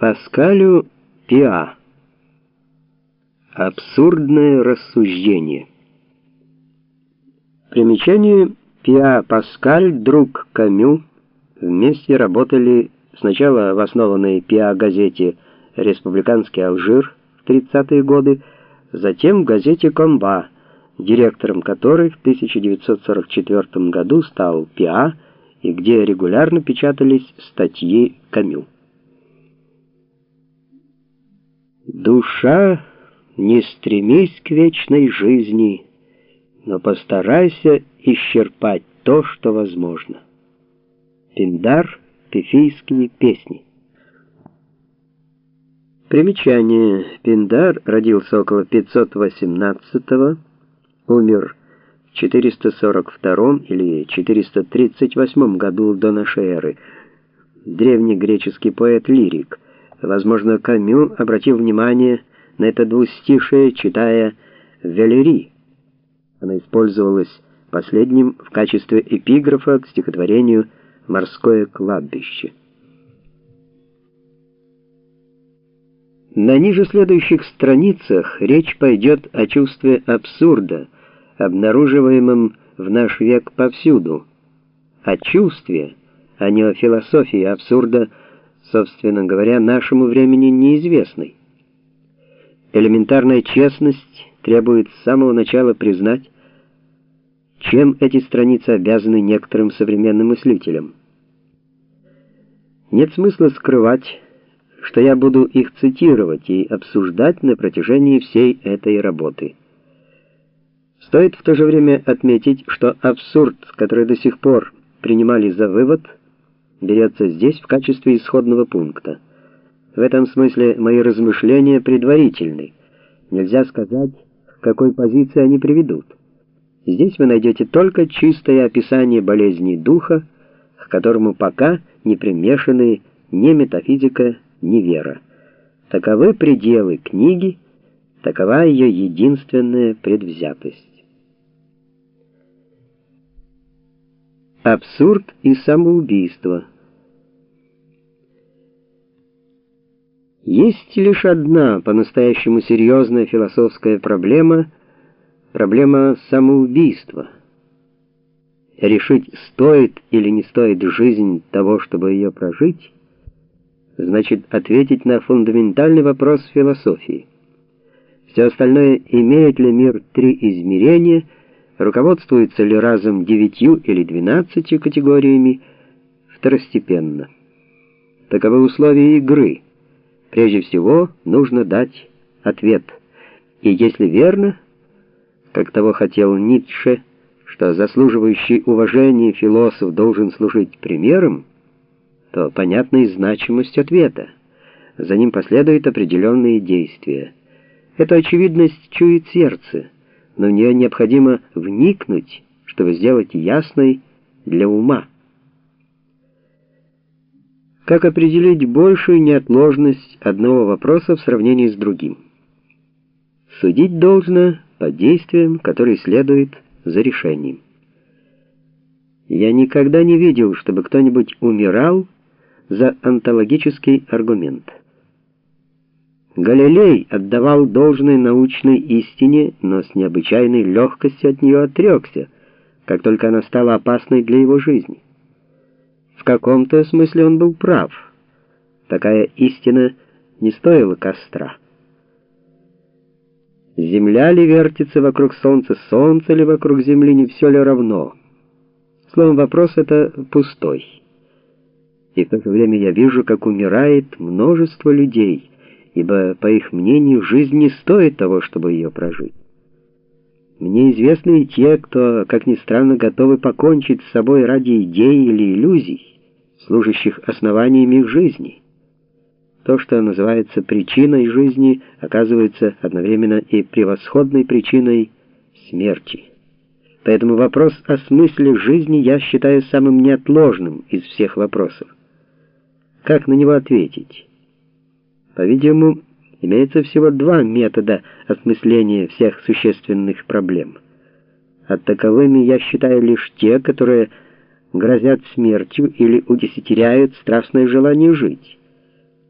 Паскалю Пиа. Абсурдное рассуждение. Примечание Пиа Паскаль, друг Камю, вместе работали сначала в основанной Пиа газете «Республиканский Алжир» в 30-е годы, затем в газете «Комба», директором которой в 1944 году стал Пиа и где регулярно печатались статьи Камю. Душа, не стремись к вечной жизни, но постарайся исчерпать то, что возможно. Пиндар, Пифийские песни. Примечание. Пиндар родился около 518-го, умер в 442 или 438 году до нашей эры. Древний греческий поэт-лирик – Возможно, Камю обратил внимание на это двустишее, читая «Велери». Она использовалась последним в качестве эпиграфа к стихотворению «Морское кладбище». На ниже следующих страницах речь пойдет о чувстве абсурда, обнаруживаемом в наш век повсюду, о чувстве, а не о философии абсурда, собственно говоря, нашему времени неизвестной. Элементарная честность требует с самого начала признать, чем эти страницы обязаны некоторым современным мыслителям. Нет смысла скрывать, что я буду их цитировать и обсуждать на протяжении всей этой работы. Стоит в то же время отметить, что абсурд, который до сих пор принимали за вывод – берется здесь в качестве исходного пункта. В этом смысле мои размышления предварительны. Нельзя сказать, к какой позиции они приведут. Здесь вы найдете только чистое описание болезни духа, к которому пока не примешаны ни метафизика, ни вера. Таковы пределы книги, такова ее единственная предвзятость. Абсурд и самоубийство. Есть лишь одна по-настоящему серьезная философская проблема — проблема самоубийства. Решить, стоит или не стоит жизнь того, чтобы ее прожить, значит ответить на фундаментальный вопрос философии. Все остальное, имеет ли мир три измерения — руководствуется ли разом девятью или двенадцатью категориями, второстепенно. Таковы условия игры. Прежде всего, нужно дать ответ. И если верно, как того хотел Ницше, что заслуживающий уважения философ должен служить примером, то понятна и значимость ответа. За ним последуют определенные действия. Эту очевидность чует сердце но в нее необходимо вникнуть, чтобы сделать ясной для ума. Как определить большую неотложность одного вопроса в сравнении с другим? Судить должно по действиям, которые следуют за решением. Я никогда не видел, чтобы кто-нибудь умирал за онтологический аргумент. Галилей отдавал должной научной истине, но с необычайной легкостью от нее отрекся, как только она стала опасной для его жизни. В каком-то смысле он был прав. Такая истина не стоила костра. Земля ли вертится вокруг Солнца, Солнце ли вокруг Земли, не все ли равно? Словом, вопрос это пустой. И в то же время я вижу, как умирает множество людей — ибо, по их мнению, жизнь не стоит того, чтобы ее прожить. Мне известны и те, кто, как ни странно, готовы покончить с собой ради идей или иллюзий, служащих основаниями их жизни. То, что называется причиной жизни, оказывается одновременно и превосходной причиной смерти. Поэтому вопрос о смысле жизни я считаю самым неотложным из всех вопросов. Как на него ответить? По-видимому, имеется всего два метода осмысления всех существенных проблем. А таковыми я считаю лишь те, которые грозят смертью или удесятеряют страстное желание жить.